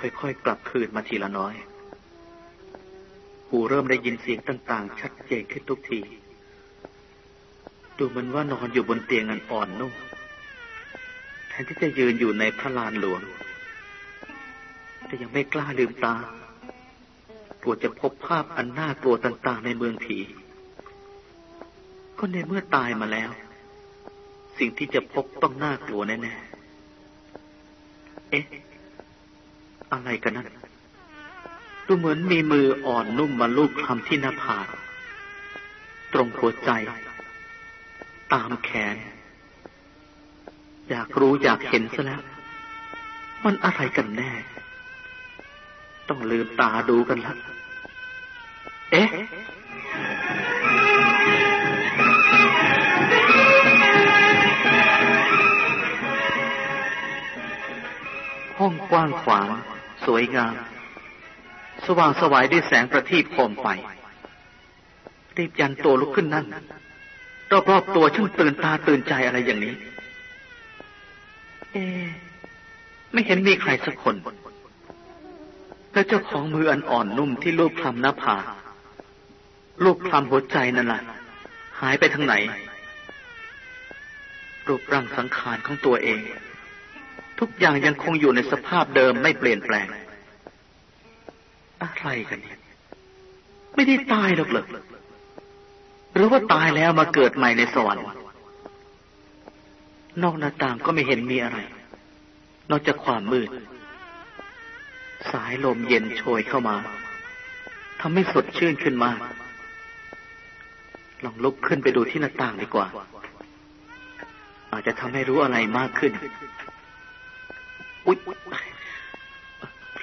ค่อยๆ กลับคืนมาทีละน้อย หูเริ่มได้ยินเสียงต่างๆ ชัดเจนขึ้นทุกที ดูเหมือนว่านอนอยู่บนเตียงอันอ่อนนุ่ม แทนที่จะยืนอยู่ในพระลานหลวง แต่ยังไม่กล้าลืมตากลัวจะพบภาพอันน่ากลัวต่างๆ ในเมืองผี ก็ในเมื่อตายมาแล้ว สิ่งที่จะพบต้องน่ากลัวแน่ๆ เอ๊ะ อะไรกันนั่นดูเหมือนมีมืออ่อนนุ่มมาลูบคลำที่หน้าผากตรงหัวใจ ตามแขน อยากรู้อยากเห็นซะแล้ว มันอะไรกันแน่ ต้องลืมตาดูกันละเอ๊ะห้องกว้างขวาง สวยงาม สว่างสวายด้วยแสงประทีปโคมไฟรีบยันตัวลุกขึ้นนั่งรอบๆตัวช่างตื่นตาตื่นใจอะไรอย่างนี้ เอ ไม่เห็นมีใครสักคน แล้วเจ้าของมืออันอ่อนนุ่มที่ลูบคลำหน้าผาลูบคลำหัวใจนั่นล่ะ หายไปทางไหน รูปร่างสังขารของตัวเอง ทุกอย่างยังคงอยู่ในสภาพเดิมไม่เปลี่ยนแปลง อะไรกันเนี่ย ไม่ได้ตายหรอกเหรอหรือว่าตายแล้วมาเกิดใหม่ในสวรรค์ นอกหน้าต่างก็ไม่เห็นมีอะไร นอกจากความมืด สายลมเย็นโชยเข้ามาทำให้สดชื่นขึ้นมาก ลองลุกขึ้นไปดูที่หน้าต่างดีกว่า อาจจะทำให้รู้อะไรมากขึ้น อุ๊ย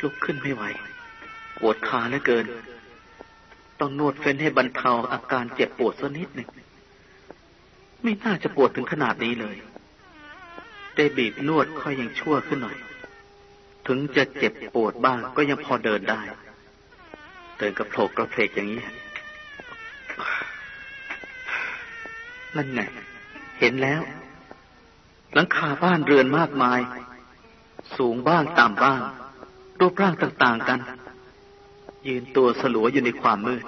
ลุกขึ้นไม่ไหวปวดขาเหลือเกิน ต้องนวดเฟ้นให้บรรเทาอาการเจ็บปวดสักนิดหนึ่ง ไม่น่าจะปวดถึงขนาดนี้เลย ได้บีบนวดค่อยยังชั่วขึ้นหน่อย ถึงจะเจ็บปวดบ้างก็ยังพอเดินได้ เดินกระโผกกระเพกอย่างนี้ นั่นไง เห็นแล้ว หลังคาบ้านเรือนมากมาย สูงบ้างต่ำบ้าง รูปร่างต่างๆกัน ยืนตัวสลัวอยู่ในความมืด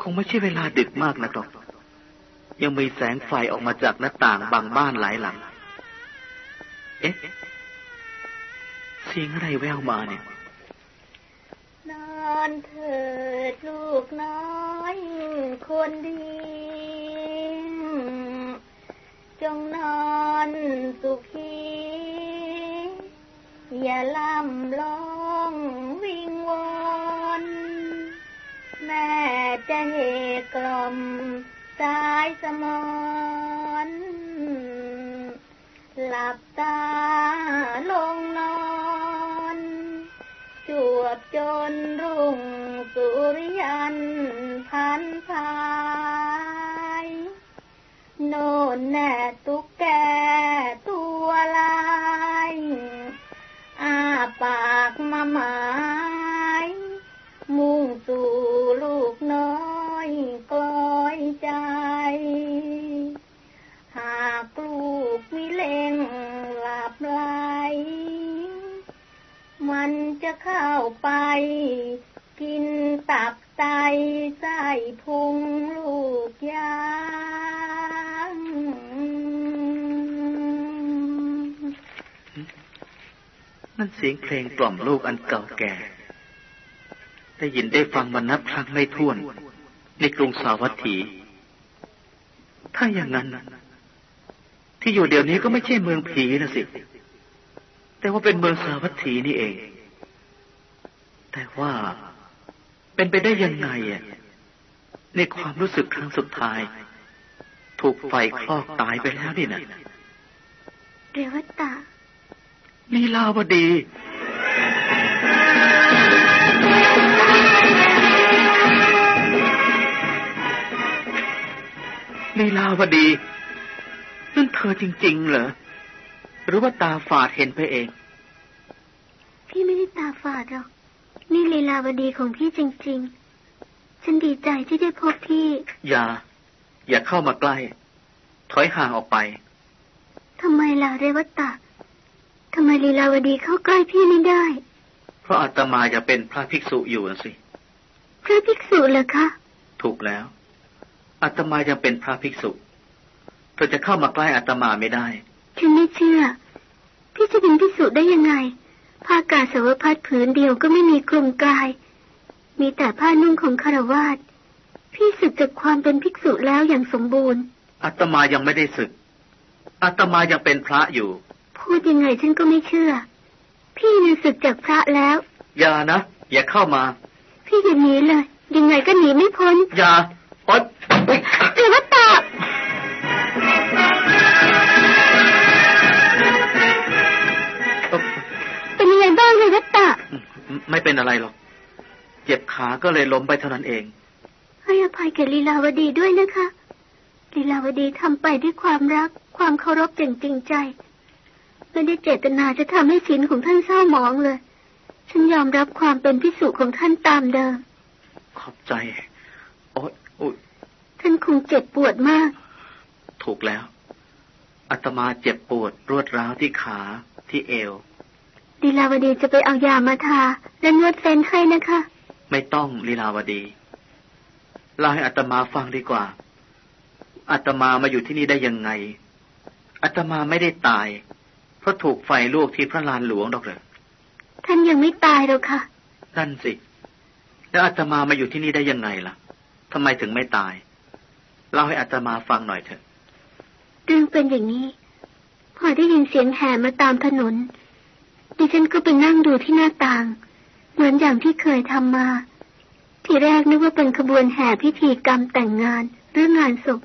คงไม่ใช่เวลาดึกมากนะหรอก ยังมีแสงไฟออกมาจากหน้าต่างบางบ้านหลายหลัง เอ๊ะ เสียงอะไรแววมาเนี่ย นอนเถิดลูกน้อยคนดีจงนอนสุขี อย่าล่ำร้องวิงวอนแม่จะเหกล่อมสายสมอนหลับตาลงนอนจวบจนรุ่งสุริยันพันพายโน่นแน่ตุ๊กแก ปากมาหมา สียงเพลงกล่อมลูกอันเก่าแก่ ได้ยินได้ฟังมานับครั้งไม่ถ้วน ในกรุงสาวัตถี ถ้าอย่างนั้น ที่อยู่เดี๋ยวนี้ก็ไม่ใช่เมืองผีนะสิ แต่ว่าเป็นเมืองสาวัตถีนี่เอง แต่ว่าเป็นไปได้ยังไงอะในความรู้สึกครั้งสุดท้าย ถูกไฟคลอกตายไปแล้วนี่นะเรวตา ลีลาวดี ลีลาวดีนั่นเธอจริง ๆ เหรอ หรือว่าตาฝาดเห็นไปเอง พี่ไม่ได้ตาฝาดหรอก นี่ลีลาวดีของพี่จริง ๆ ฉันดีใจที่ได้พบพี่ อย่า อย่าเข้ามาใกล้ ถอยห่างออกไปทำไมล่ะเรวตา ทำไมลีลาวดีเข้าใกล้พี่ไม่ได้ เพราะอาตมาจะเป็นพระภิกษุอยู่สิ พระภิกษุเหรอคะ ถูกแล้ว อาตมายังเป็นพระภิกษุ เธอจะเข้ามาใกล้อาตมาไม่ได้ ฉันไม่เชื่อ พี่จะเป็นภิกษุได้ยังไง ผ้ากาสาวพัดผืนเดียวก็ไม่มีคลุมกาย มีแต่ผ้านุ่งของคารวาสพี่สึกจากความเป็นภิกษุแล้วอย่างสมบูรณ์อาตมายังไม่ได้ศึกอาตมายังเป็นพระอยู่ พูดยังไงฉันก็ไม่เชื่อ พี่น่ะสึกจากพระแล้ว อย่านะ อย่าเข้ามา พี่อย่าหนีเลย ยังไงก็หนีไม่พ้น อย่าโอ๊ยอุ๊ยเทวตาเป็นยังไงบ้างเทวตาไม่เป็นอะไรหรอก เจ็บขาก็เลยล้มไปเท่านั้นเอง ให้อภัยแก่ลีลาวดีด้วยนะคะลีลาวดีทำไปด้วยความรัก ความเคารพอย่างจริงใจ ไม่ได้เจตนาจะทำให้ศีลของท่านเศร้าหมองเลย ฉันยอมรับความเป็นภิกษุของท่านตามเดิม ขอบใจ โอ๊ยอุ๊ยท่านคงเจ็บปวดมาก ถูกแล้วอาตมาเจ็บปวดรวดร้าวที่ขาที่เอวลีลาวดีจะไปเอายามาทา และนวดเฟ้นให้นะคะ ไม่ต้องลีลาวดีเล่าให้อาตมาฟังดีกว่าอาตมามาอยู่ที่นี่ได้ยังไงอาตมาไม่ได้ตาย เพราะถูกไฟลวกที่พระลานหลวงดอกเหรอท่านยังไม่ตายหรอกค่ะ นั่นสิ แล้วอาตมามาอยู่ที่นี่ได้ยังไงล่ะทำไมถึงไม่ตาย เล่าให้อาตมาฟังหน่อยเถอะ เรื่องเป็นอย่างนี้ พอได้ยินเสียงแห่มาตามถนน ดิฉันก็ไปนั่งดูที่หน้าต่าง เหมือนอย่างที่เคยทำมา ทีแรกนึกว่าเป็นขบวนแห่พิธีกรรมแต่งงานหรืองานศพ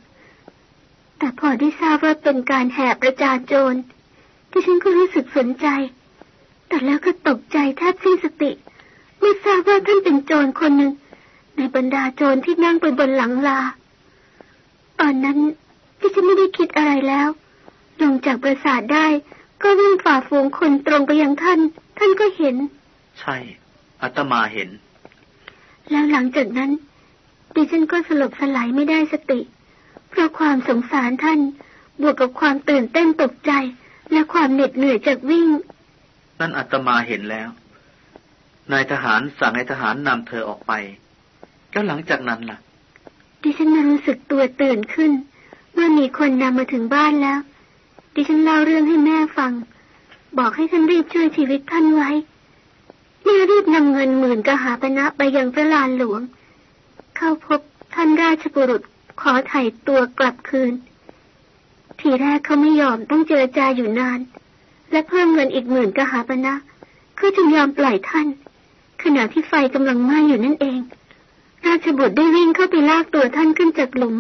แต่พอได้ทราบว่าเป็นการแห่ประจานโจร ดิฉันก็รู้สึกสนใจ แต่แล้วก็ตกใจแทบสิ้นสติเมื่อทราบว่าท่านเป็นโจรคนหนึ่ง ในบรรดาโจรที่นั่งไปบนหลังลา ตอนนั้นดิฉันไม่ได้คิดอะไรแล้วลงจากปราสาทได้ ก็วิ่งฝ่าฝูงคนตรงไปยังท่าน ท่านก็เห็น ใช่อาตมาเห็น แล้วหลังจากนั้นดิฉันก็สลบสลายไม่ได้สติ เพราะความสงสารท่าน บวกกับความตื่นเต้นตกใจ และความเหน็ดเหนื่อยจากวิ่ง นั่นอาตมาเห็นแล้ว นายทหารสั่งให้ทหารนำเธอออกไป แล้วหลังจากนั้นล่ะ ดิฉันน่ะรู้สึกตัวตื่นขึ้น เมื่อมีคนนำมาถึงบ้านแล้ว ดิฉันเล่าเรื่องให้แม่ฟัง บอกให้ท่านรีบช่วยชีวิตท่านไว้แม่รีบนำเงินหมื่นกหาปณะไปยังพระลานหลวง เข้าพบท่านราชบุรุษขอไถ่ตัวกลับคืน ทีแรกเขาไม่ยอมต้องเจรจาอยู่นาน และเพิ่มเงินอีกหมื่นกหาปณะคือจึงยอมปล่อยท่าน ขณะที่ไฟกำลังไหม้อยู่นั่นเอง ราชบุตรได้วิ่งเข้าไปลากตัวท่านขึ้นจากหลุม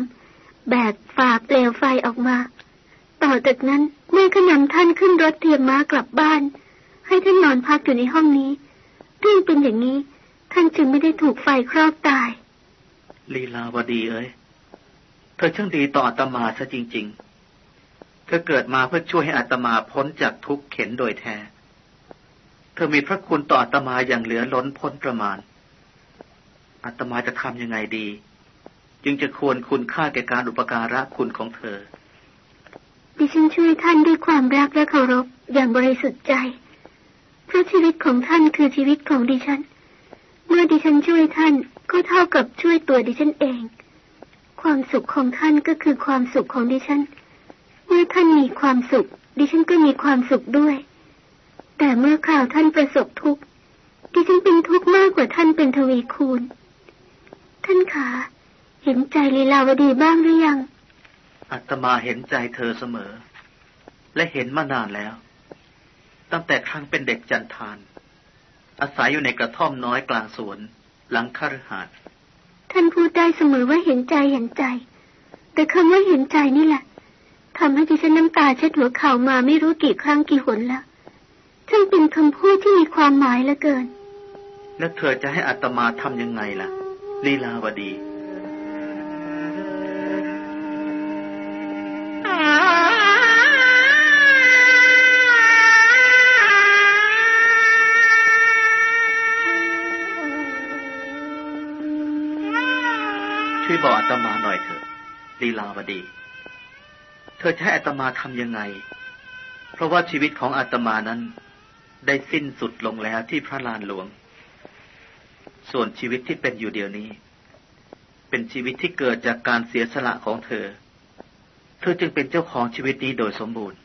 แบกฝ่าเปลวไฟออกมา ต่อจากนั้นแม่ก็นำท่านขึ้นรถเตรียมม้ากลับบ้าน ให้ท่านนอนพักอยู่ในห้องนี้เรื่องเป็นอย่างนี้ ท่านจึงไม่ได้ถูกไฟครอบตาย ลีลาวดีเอ้ย เธอช่างดีต่ออาตมาซะจริง ๆ เธอเกิดมาเพื่อช่วยให้อาตมาพ้นจากทุกข์เข็นโดยแท้ เธอมีพระคุณต่ออาตมาอย่างเหลือล้นพ้นประมาณอาตมาจะทำยังไงดี จึงจะควรคุณค่าแก่การอุปการะคุณของเธอ ดิฉันช่วยท่านด้วยความรักและเคารพอย่างบริสุทธิ์ใจ เพราะชีวิตของท่านคือชีวิตของดิฉัน เมื่อดิฉันช่วยท่านก็เท่ากับช่วยตัวดิฉันเอง ความสุขของท่านก็คือความสุขของดิฉัน เมื่อท่านมีความสุข ดิฉันก็มีความสุขด้วย แต่เมื่อข่าวท่านประสบทุกข์ ดิฉันเป็นทุกข์มากกว่าท่านเป็นทวีคูณ ท่านขาเห็นใจลีลาวดีบ้างหรือยังอาตมาเห็นใจเธอเสมอ และเห็นมานานแล้ว ตั้งแต่ครั้งเป็นเด็กจันทาน อาศัยอยู่ในกระท่อมน้อยกลางสวน หลังคฤหาสน์ท่านพูดได้เสมอว่าเห็นใจเห็นใจ แต่คำว่าเห็นใจนี่แหละ ทำให้ดิฉันน้ำตาเช็ดหัวเข่ามาไม่รู้กี่ครั้งกี่หนแล้วช่างเป็นคำพูดที่มีความหมายเหลือเกิน แล้วเธอจะให้อาตมาทำยังไงล่ะ ลีลาวดีช่วยบอกอาตมาหน่อยเถอะลีลาวดี เธอจะให้อาตมาทำยังไง เพราะว่าชีวิตของอาตมานั้นได้สิ้นสุดลงแล้วที่พระลานหลวง ส่วนชีวิตที่เป็นอยู่เดียวนี้ เป็นชีวิตที่เกิดจากการเสียสละของเธอ เธอจึงเป็นเจ้าของชีวิตนี้โดยสมบูรณ์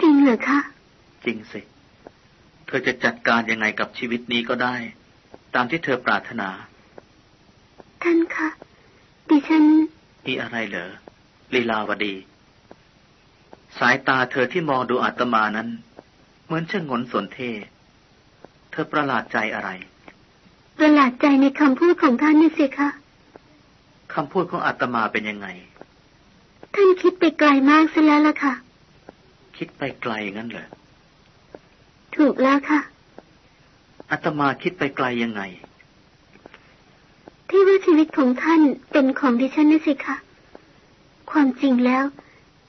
จริงเหรอคะ จริงสิ เธอจะจัดการยังไงกับชีวิตนี้ก็ได้ ตามที่เธอปรารถนา ท่านคะดิฉันมีอะไรเหรอลีลาวดี สายตาเธอที่มองดูอาตมานั้น เหมือนชะงนสนเท เธอประหลาดใจอะไร ประหลาดใจในคำพูดของท่านนี่สิคะคำพูดของอาตมาเป็นยังไง ท่านคิดไปไกลมากซะแล้วล่ะค่ะ คิดไปไกลงั้นเหรอ ถูกแล้วค่ะอาตมาคิดไปไกลยังไง ที่ว่าชีวิตของท่านเป็นของดิฉันนี่สิคะ ความจริงแล้ว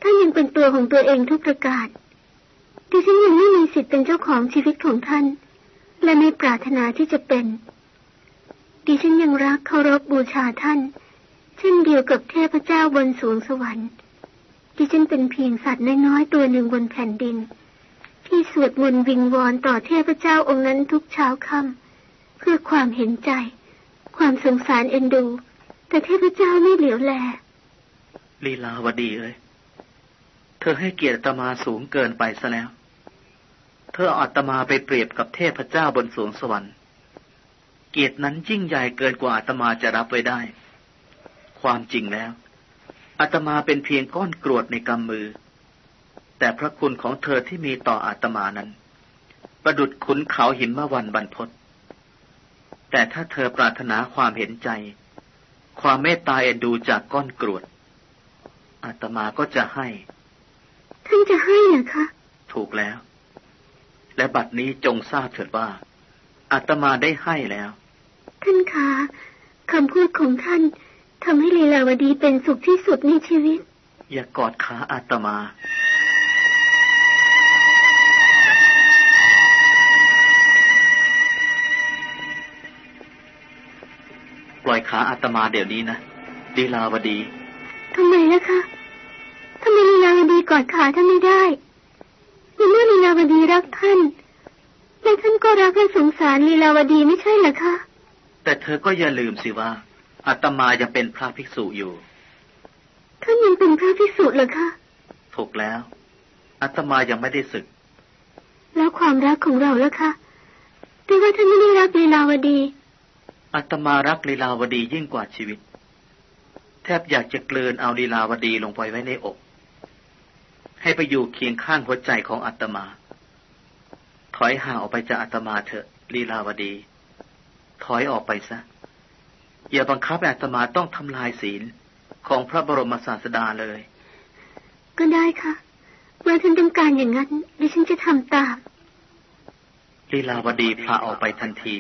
ท่านยังเป็นตัวของตัวเองทุกประการดิฉันยังไม่มีสิทธิ์เป็นเจ้าของชีวิตของท่าน และไม่ปรารถนาที่จะเป็น ดิฉันยังรักเคารพบูชาท่าน เช่นเดียวกับเทพเจ้าบนสวงสวรรค์ ดิฉันเป็นเพียงสัตว์น้อยๆตัวหนึ่งบนแผ่นดิน ที่สวดมนต์วิงวอนต่อเทพเจ้าองค์นั้นทุกเช้าค่ำเพื่อความเห็นใจ ความสงสารเอ็นดู แต่เทพเจ้าไม่เหลียวแลลีลาวดีเอ้ย เธอให้เกียรติอาตมาสูงเกินไปซะแล้ว เธออาอาตมาไปเปรียบกับเทพเจ้าบนสวงสวรรค์ เกียรตินั้นยิ่งใหญ่เกินกว่าอาตมาจะรับไว้ได้ ความจริงแล้วอาตมาเป็นเพียงก้อนกรวดในกำมือ แต่พระคุณของเธอที่มีต่ออาตมานั้น ประดุดขุนเขาหินมะวันบรรพตแต่ถ้าเธอปรารถนาความเห็นใจ ความเมตตาเอ็นดูจากก้อนกรวดอาตมาก็จะให้ ท่านจะให้เหรอคะ ถูกแล้ว และบัดนี้จงทราบเถิดว่าอาตมาได้ให้แล้ว ท่านคะคำพูดของท่านทำให้ลีลาวดีเป็นสุขที่สุดในชีวิต อย่ากอดขาอาตมาปล่อยขาอาตมาเดี๋ยวนี้นะลีลาวดีทำไมล่ะคะ ทำไมลีลาวดีกอดขาท่านไม่ได้ในเมื่อลีลาวดีรักท่านและท่านก็รักและสงสารลีลาวดีไม่ใช่เหรอคะ แต่เธอก็อย่าลืมสิว่าอาตมายังเป็นพระภิกษุอยู่ ท่านยังเป็นพระภิกษุเหรอคะ ถูกแล้วอาตมายังไม่ได้สึก แล้วความรักของเราล่ะคะแต่ว่าท่านไม่ได้รักลีลาวดีอาตมารักลีลาวดียิ่งกว่าชีวิต แทบอยากจะกลืนเอาลีลาวดีลงไปไว้ในอก ให้ไปอยู่เคียงข้างหัวใจของอาตมา ถอยห่างออกไปจากอาตมาเถอะลีลาวดี ถอยออกไปซะ อย่าบังคับให้อาตมาต้องทำลายศีลของพระบรมศาสดาเลย ก็ได้ค่ะเมื่อท่านต้องการอย่างนั้นดิฉันจะทำตามลีลาวดีพลาออกไปทันที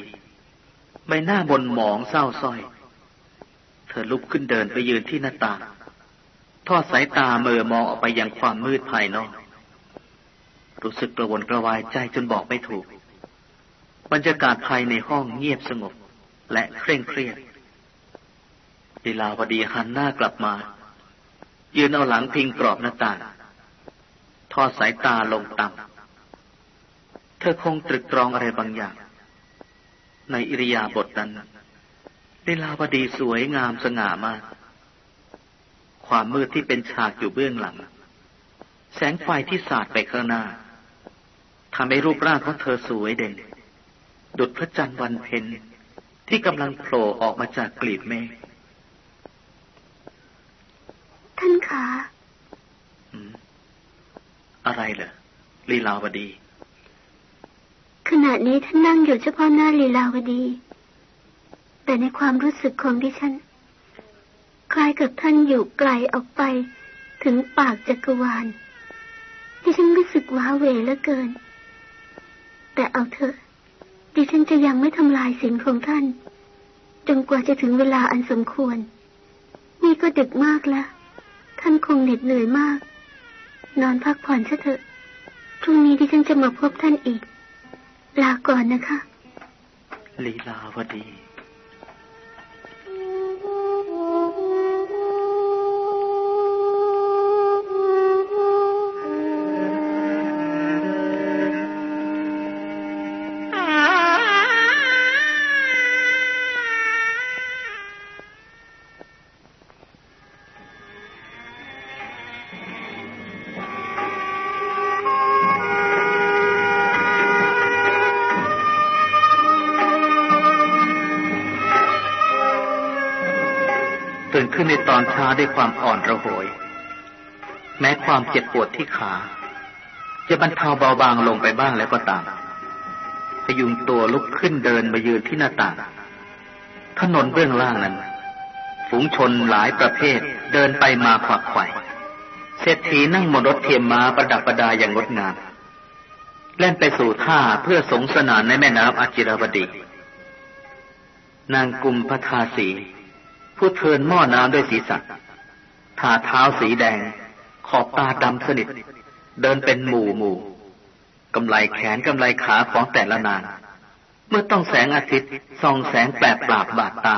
ใบหน้าบนหมองเศร้าส้อย เธอลุกขึ้นเดินไปยืนที่หน้าต่าง ทอดสายตาเมื่อมองออกไปยังความมืดภายนอก รู้สึกกระวนกระวายใจจนบอกไม่ถูก บรรยากาศภายในห้องเงียบสงบ และเคร่งเครียดลีลาวดีหันหน้ากลับมา ยืนเอาหลังพิงกรอบหน้าต่าง ทอดสายตาลงต่ำ เธอคงตรึกตรองอะไรบางอย่าง ในอิริยาบถนั้นลีลาวดีสวยงามสง่ามาก ความมืดที่เป็นฉากอยู่เบื้องหลัง แสงไฟที่สาดไปข้างหน้าทำให้รูปร่างของเธอสวยเด่น ดุจพระจันทร์วันเพ็ญที่กำลังโผล่ออกมาจากกลีบเมฆท่านขาอืมอะไรเหรอลีลาวดี ขณะนี้ท่านนั่งอยู่เฉพาะหน้าลีลาวดี แต่ในความรู้สึกของดิฉัน คล้ายกับท่านอยู่ไกลออกไป ถึงปากจักรวาลดิฉันรู้สึกว้าเหวเหลือเกิน แต่เอาเถอะดิฉันจะยังไม่ทำลายสิ่งของท่าน จนกว่าจะถึงเวลาอันสมควร นี่ก็ดึกมากแล้ว ท่านคงเหน็ดเหนื่อยมาก นอนพักผ่อนซะเถอะพรุ่งนี้ดิฉันจะมาพบท่านอีก ลาก่อนนะคะ ลีลาวดี ตอนเช้าด้วยความอ่อนระหย แม้ความเจ็บปวดที่ขา จะบรรเทาเบาบางลงไปบ้างแล้วก็ตามพยุงตัวลุกขึ้นเดินมายืนที่หน้าต่าง ถนนเบื้องล่างนั้น ฝูงชนหลายประเภทเดินไปมาขวักไขว่เศรษฐีนั่งบนรถเทียมม้าประดับประดาอย่างงดงามเล่นไปสู่ท่าเพื่อสงสนานในแม่น้ำอจิรวดี นางกุมพทาสี ผู้เทินหม้อน้ำด้วยสีสันทาเท้าสีแดง ขอบตาดำสนิท เดินเป็นหมู่หมู่กำไลแขนกำไลขาของแต่ละนาง เมื่อต้องแสงอาทิตย์ส่องแสงแปลบปราบบาดตา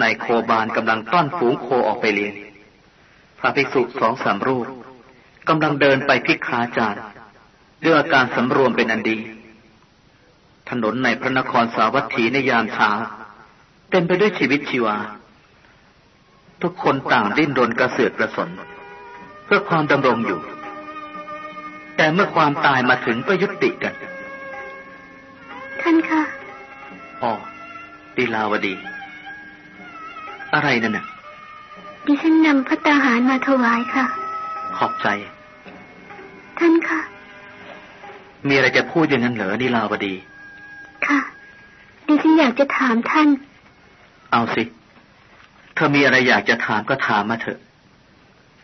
ในโคบานกำลังต้อนฝูงโคออกไปเลี้ยง พระภิกษุสองสามรูปกำลังเดินไปพิกขาจารด้วยอาการสำรวมเป็นอันดี ถนนในพระนครสาวัตถีในยามเช้า เต็มไปด้วยชีวิตชีวา ทุกคนต่างดิ้นรนกระเสือกกระสน เพื่อความดำรงอยู่ แต่เมื่อความตายมาถึงก็ยุติกัน ท่านคะอ๋อดีลาวดี อะไรนั่นน่ะ ดิฉันนำพระตาหารมาถวายค่ะ ขอบใจ ท่านคะมีอะไรจะพูดอย่างนั้นเหรอดีลาวดี ค่ะดิฉันอยากจะถามท่าน เอาสิ เธอมีอะไรอยากจะถามก็ถามมาเถอะ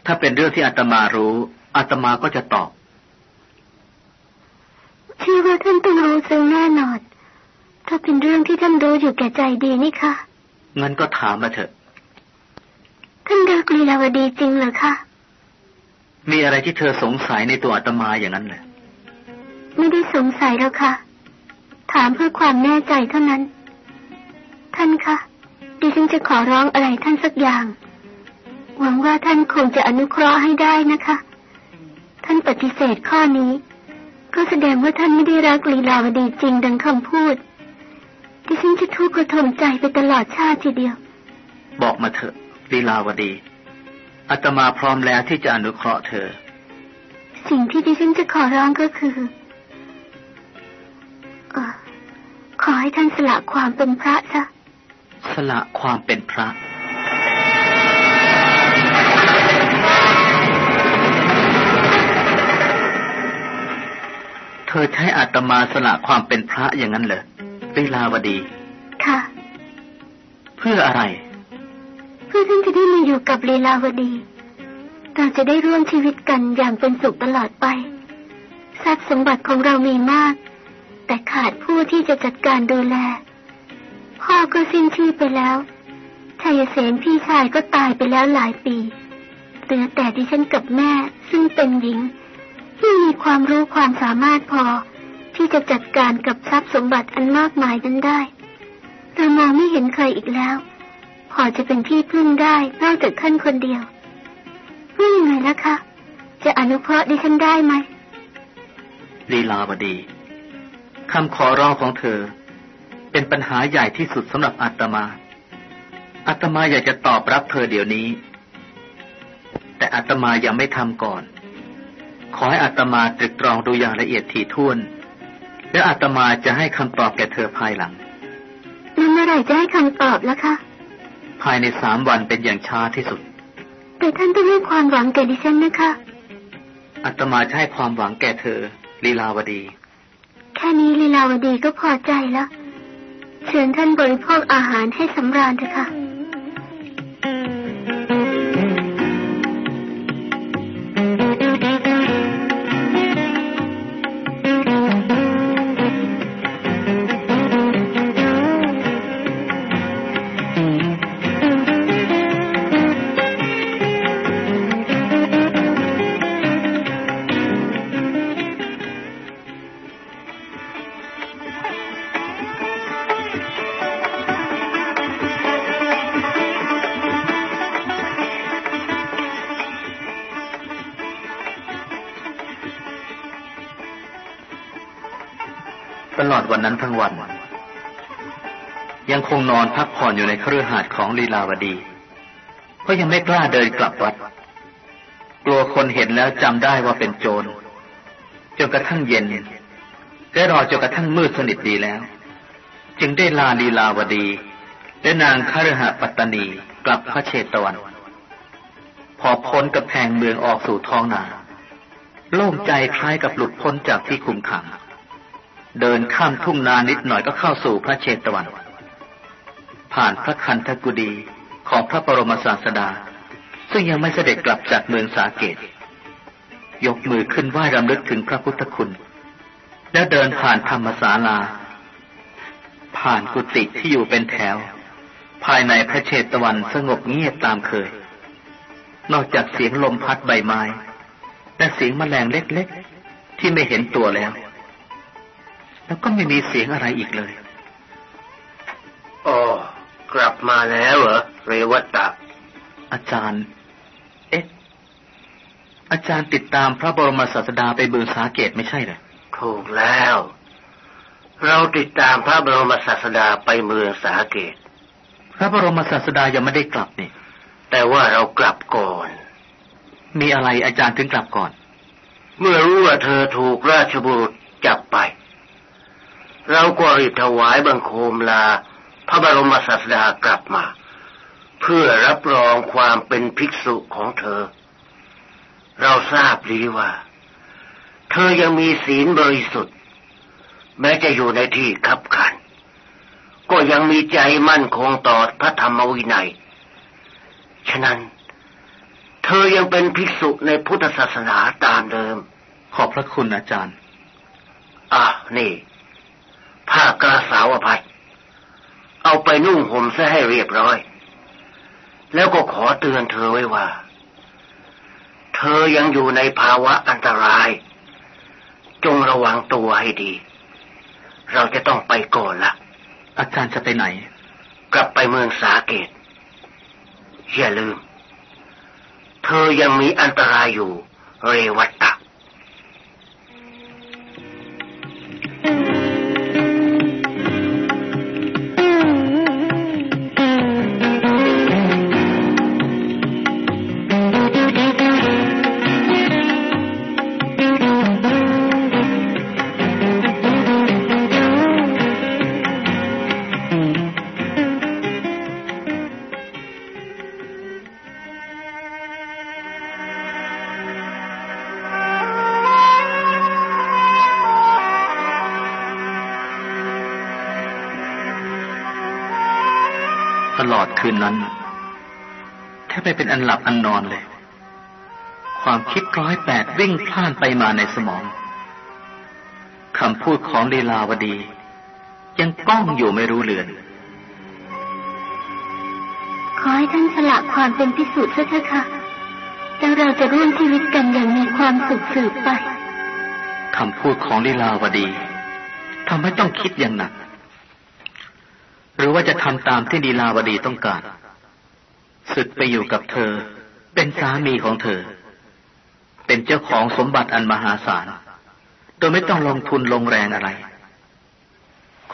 ถ้าเป็นเรื่องที่อาตมารู้ อาตมาก็จะตอบเชื่อว่าท่านต้องรู้ซึ่งแน่นอน ถ้าเป็นเรื่องที่ท่านรู้อยู่แก่ใจดีนี่ค่ะงั้นก็ถามมาเถอะ ท่านรักลีลาวดีจริงเหรอคะ มีอะไรที่เธอสงสัยในตัวอาตมาอย่างนั้นเลยไม่ได้สงสัยแล้วค่ะ ถามเพื่อความแน่ใจเท่านั้น ท่านคะ ดิฉันจะขอร้องอะไรท่านสักอย่าง หวังว่าท่านคงจะอนุเคราะห์ให้ได้นะคะ ท่านปฏิเสธข้อนี้ ก็แสดงว่าท่านไม่ได้รักลีลาวดีจริงดังคำพูด ดิฉันจะทุกข์กระทมใจไปตลอดชาติทีเดียว บอกมาเถอะลีลาวดีอาตมาพร้อมแล้วที่จะอนุเคราะห์เธอ สิ่งที่ดิฉันจะขอร้องก็คืออขอให้ท่านสละความเป็นพระซะ สละความเป็นพระเธอใช้อาตมาสละความเป็นพระอย่างนั้นเหรอลีลาวดี ค่ะ เพื่ออะไร เพื่อท่านจะได้มาอยู่กับลีลาวดี เราจะได้ร่วมชีวิตกันอย่างเป็นสุขตลอดไป ทรัพย์สมบัติของเรามีมาก แต่ขาดผู้ที่จะจัดการดูแลพ่อ ก็สิ้นชีพไปแล้วชัยเสนพี่ชายก็ตายไปแล้วหลายปี เหลือแต่ดิฉันกับแม่ซึ่งเป็นหญิง ที่มีความรู้ความสามารถพอ ที่จะจัดการกับทรัพย์สมบัติอันมากมายนั้นได้เรามองไม่เห็นใครอีกแล้ว พอจะเป็นที่พึ่งได้นอกจากท่านคนเดียวนี่ยังไงล่ะคะ จะอนุเคราะห์ดิฉันได้ไหมลีลาวดีคำขอร้องของเธอ เป็นปัญหาใหญ่ที่สุดสำหรับอาตมา อาตมาอยากจะตอบรับเธอเดี๋ยวนี้ แต่อาตมายังไม่ทำก่อน ขอให้อาตมาตรึกตรองดูอย่างละเอียดถี่ถ้วน แล้วอาตมาจะให้คำตอบแก่เธอภายหลังแล้วเมื่อไหร่จะให้คำตอบแล้วคะ ภายในสามวันเป็นอย่างช้าที่สุด แต่ท่านต้องให้ความหวังแก่ดิฉันนะคะอัตมาจะให้ความหวังแก่เธอ ลีลาวดี แค่นี้ลีลาวดีก็พอใจแล้ว เชิญท่านบริโภคอาหารให้สำราญเถอะค่ะ นั้นทั้งวัน ยังคงนอนพักผ่อนอยู่ในเครือหาดของลีลาวดีเพราะยังไม่กล้าเดินกลับวัด กลัวคนเห็นแล้วจำได้ว่าเป็นโจรจนกระทั่งเย็นและรอจนกระทั่งมืดสนิทดีแล้ว จึงได้ลาลีลาวดี และนางคฤหปัตตนีกลับพระเชตวัน พอพ้นกระแพงเมืองออกสู่ท้องนา โล่งใจคล้ายกับหลุดพ้นจากที่คุมขัง เดินข้ามทุ่งนานิดหน่อยก็เข้าสู่พระเชตวัน ผ่านพระคันธกุดีของพระบรมศาสดา ซึ่งยังไม่เสด็จกลับจากเมืองสาเกต ยกมือขึ้นไหว้รำลึกถึงพระพุทธคุณ แล้วเดินผ่านธรรมศาลา ผ่านกุฏิที่อยู่เป็นแถว ภายในพระเชตวันสงบเงียบตามเคย นอกจากเสียงลมพัดใบไม้ และเสียงแมลงเล็กๆ ที่ไม่เห็นตัวแล้ว แล้วก็ไม่มีเสียงอะไรอีกเลยอ๋อกลับมาแล้วเหรอเรวัตะอาจารย์ เอ๊ะ อาจารย์ติดตามพระบรมศาสดาไปเบืองสาเกตไม่ใช่เหรอถูกแล้ว เราติดตามพระบรมศาสดาไปเมืองสาเกต พระบรมศาสดายังไม่ได้กลับนี่ แต่ว่าเรากลับก่อน มีอะไรอาจารย์ถึงกลับก่อน เมื่อรู้ว่าเธอถูกราชบุตรจับไป เราก็รีบถวายบังคมลา พระบรมศาสดากลับมา เพื่อรับรองความเป็นภิกษุของเธอ เราทราบดีว่า เธอยังมีศีลบริสุทธิ์ แม้จะอยู่ในที่คับขัน ก็ยังมีใจมั่นคงต่อพระธรรมวินัย ฉะนั้น เธอยังเป็นภิกษุในพุทธศาสนาตามเดิม ขอบพระคุณอาจารย์ อะนี่ ผ้ากาสาวพัดเอาไปนุ่งห่มซะให้เรียบร้อย แล้วก็ขอเตือนเธอไว้ว่า เธอยังอยู่ในภาวะอันตราย จงระวังตัวให้ดี เราจะต้องไปก่อนละอาจารย์จะไปไหน กลับไปเมืองสาเกต อย่าลืม เธอยังมีอันตรายอยู่เรวัตตะ คืนนั้นแทบไม่เป็นอันหลับอันนอนเลย ความคิดร้อยแปดวิ่งพล่านไปมาในสมองคำพูดของเดลาวดี ยังก้องอยู่ไม่รู้เลือน ขอให้ท่านสละความเป็นพิสูจน์เถอะค่ะแล้วเราจะร่วมชีวิตกันอย่างมีความสุขสืบไปคำพูดของลีลาวดีทำให้ต้องคิดอย่างหนักห รือว่าจะทำตามที่ดีลาวดีต้องการสึกไปอยู่กับเธอ เป็นสามีของเธอ เป็นเจ้าของสมบัติอันมหาศาล โดยไม่ต้องลงทุนลงแรงอะไร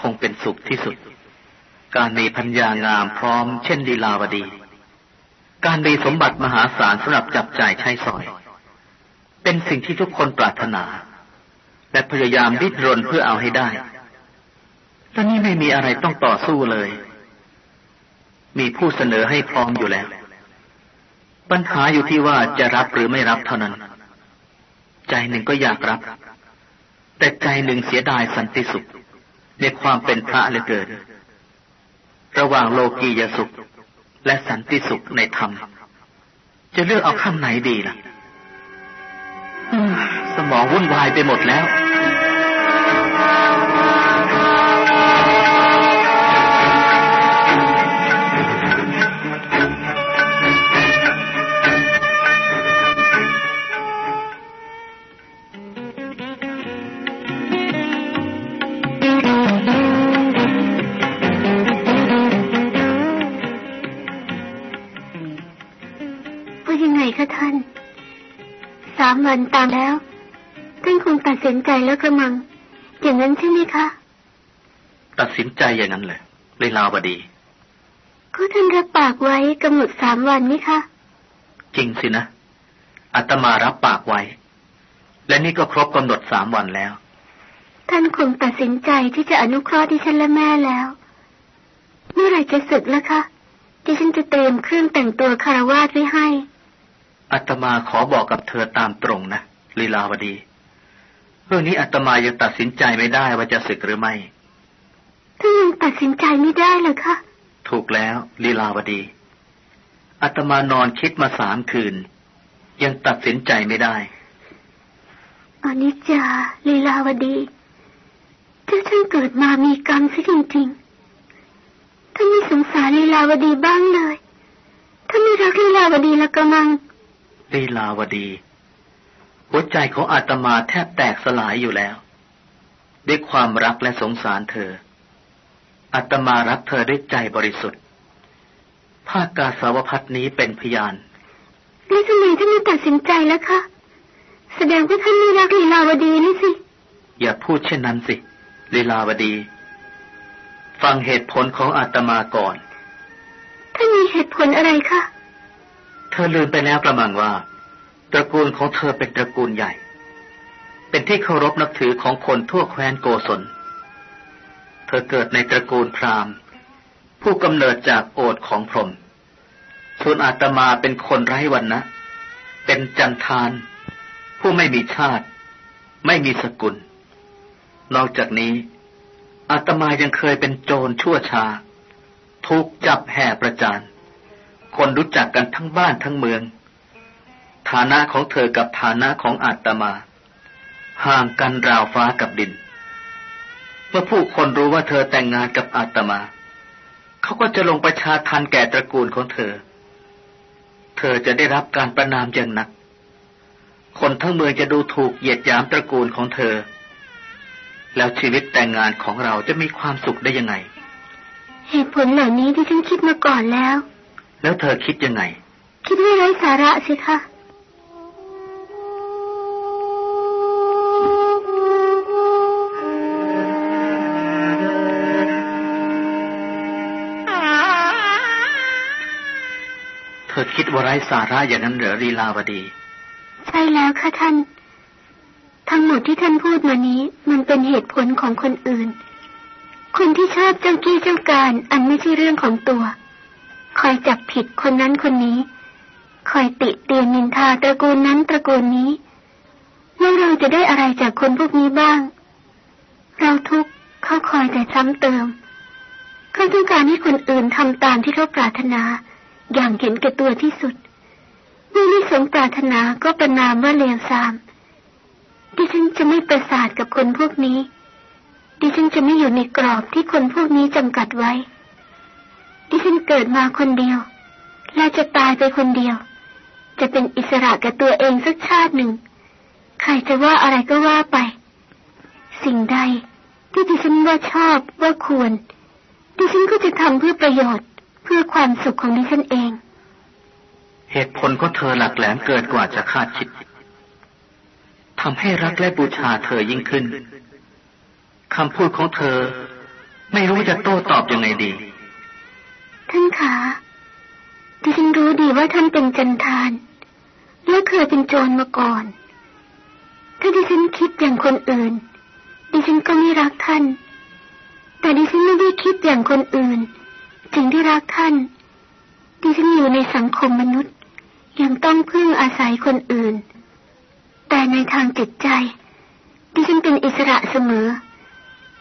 คงเป็นสุขที่สุด การมีพัญญางามพร้อมเช่นดีลาวดี การมีสมบัติมหาศาลสำหรับจับจ่ายใช้สอย เป็นสิ่งที่ทุกคนปรารถนา และพยายามดิ้นรนเพื่อเอาให้ได้ แล่นี่ไม่มีอะไรต้องต่อสู้เลย มีผู้เสนอให้พร้อมอยู่แล้ว ปัญหาอยู่ที่ว่าจะรับหรือไม่รับเท่านั้น ใจหนึ่งก็อยากรับ แต่ใจหนึ่งเสียดายสันติสุข ในความเป็นพระเหลือเกิน ระหว่างโลกียสุข และสันติสุขในธรรม จะเลือกเอาข้างไหนดีล่ะสมองวุ่นวายไปหมดแล้ว วันตามแล้ว ท่านคงตัดสินใจแล้วกระมัง อย่างนั้นใช่ไหมคะ ตัดสินใจอย่างนั้นเลยเลยลาวบดีก็ท่านรับปากไว้กำหนดสามวันนี่คะจริงสินะอาตมารับปากไว้ และนี่ก็ครบกำหนดสามวันแล้ว ท่านคงตัดสินใจที่จะอนุเคราะห์ที่ฉันและแม่แล้ว เมื่อไรจะศึกแล้วคะดิฉันจะเตรียมเครื่องแต่งตัวคารวาสไว้ให้ อาตมาขอบอกกับเธอตามตรงนะลีลาวดี เรื่องนี้อาตมายังตัดสินใจไม่ได้ว่าจะสึกหรือไม่ท่านยังตัดสินใจไม่ได้เหรอคะถูกแล้วลีลาวดีอาตมานอนคิดมาสามคืน ยังตัดสินใจไม่ได้อนิจจาลีลาวดีเจ้าช่างเกิดมามีกรรมซะจริงๆท่านไม่สงสารลีลาวดีบ้างเลยท่านไม่รักลีลาวดีละกระมัง ลีลาวดี หัวใจของอาตมาแทบแตกสลายอยู่แล้ว ด้วยความรักและสงสารเธอ อาตมารักเธอด้วยใจบริสุทธิ์ผ้ากาสาวพัสตร์นี้เป็นพยานแล้วทำไมท่านไม่ตัดสินใจแล้วคะ แสดงว่าท่านไม่รักลีลาวดีนี่สิ อย่าพูดเช่นนั้นสิลีลาวดี ฟังเหตุผลของอาตมาก่อน ท่านมีเหตุผลอะไรคะ เธอลืมไปแล้วประมังว่า ตระกูลของเธอเป็นตระกูลใหญ่ เป็นที่เคารพนับถือของคนทั่วแคว้นโกศล เธอเกิดในตระกูลพราหมณ์ ผู้กำเนิดจากโอทของพรหมส่วนอาตมาเป็นคนไร้วันนะ เป็นจันทาน ผู้ไม่มีชาติ ไม่มีสกุล นอกจากนี้ อาตมายังเคยเป็นโจรชั่วชา ถูกจับแห่ประจาน คนรู้จักกันทั้งบ้านทั้งเมือง ฐานะของเธอกับฐานะของอาตมา ห่างกันราวฟ้ากับดิน เมื่อผู้คนรู้ว่าเธอแต่งงานกับอาตมา เขาก็จะลงประชาทันแก่ตระกูลของเธอ เธอจะได้รับการประนามอย่างหนัก คนทั้งเมืองจะดูถูกเหยียดหยามตระกูลของเธอ แล้วชีวิตแต่งงานของเราจะมีความสุขได้ยังไงเหตุผลเหล่านี้ที่ฉันคิดมาก่อนแล้ว แล้วเธอคิดยังไง คิดว่าไร้สาระสิคะเธอคิดว่าไร้สาระอย่างนั้นเหรอรีลาวดี ใช่แล้วค่ะท่าน ทั้งหมดที่ท่านพูดมานี้ มันเป็นเหตุผลของคนอื่น คนที่ชอบเจ้ากี้เจ้าการ อันไม่ใช่เรื่องของตัว คอยจับผิดคนนั้นคนนี้ คอยติเตียนนินทาตระกูลนั้นตระกูลนี้ แล้วเราจะได้อะไรจากคนพวกนี้บ้าง เราทุกเขาคอยแต่ซ้ำเติมเขาต้องการให้คนอื่นทำตามที่เขาปรารถนา อย่างเห็นแก่ตัวที่สุดเมื่อไม่สมปรารถนาก็ประนามว่าเลวทรามดิฉันจะไม่ประสาทกับคนพวกนี้ ดิฉันจะไม่อยู่ในกรอบที่คนพวกนี้จำกัดไว้ ดิฉันเกิดมาคนเดียว และจะตายไปคนเดียว จะเป็นอิสระกับตัวเองสักชาติหนึ่ง ใครจะว่าอะไรก็ว่าไป สิ่งใดที่ดิฉันว่าชอบว่าควร ดิฉันก็จะทำเพื่อประโยชน์เพื่อความสุขของดิฉันเอง เหตุผลของเธอหลักแหลมเกินกว่าจะคาดคิดทำให้รักและบูชาเธอยิ่งขึ้นคำพูดของเธอไม่รู้จะโต้ตอบยังไงดี ท่านขาดิฉันรู้ดีว่าท่านเป็นจันทาน และเคยเป็นโจรมาก่อน ถ้าดิฉันคิดอย่างคนอื่น ดิฉันก็ไม่รักท่าน แต่ดิฉันไม่ได้คิดอย่างคนอื่น จึงได้รักท่าน ดิฉันอยู่ในสังคมมนุษย์ ยังต้องพึ่งอาศัยคนอื่น แต่ในทางจิตใจ ดิฉันเป็นอิสระเสมอ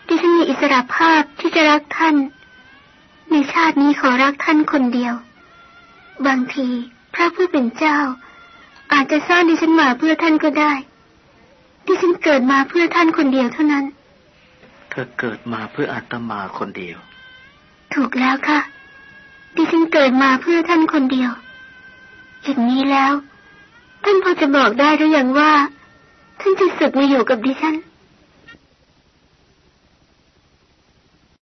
ดิฉันมีอิสระภาพที่จะรักท่าน ในชาตินี้ขอรักท่านคนเดียว บางทีพระผู้เป็นเจ้า อาจจะสร้างดิฉันมาเพื่อท่านก็ได้ดิฉันเกิดมาเพื่อท่านคนเดียวเท่านั้น เธอเกิดมาเพื่ออาตมาคนเดียว ถูกแล้วค่ะ ดิฉันเกิดมาเพื่อท่านคนเดียวอย่างนี้แล้ว ท่านพอจะบอกได้หรือยังว่า ท่านจะสึกมาอยู่กับดิฉัน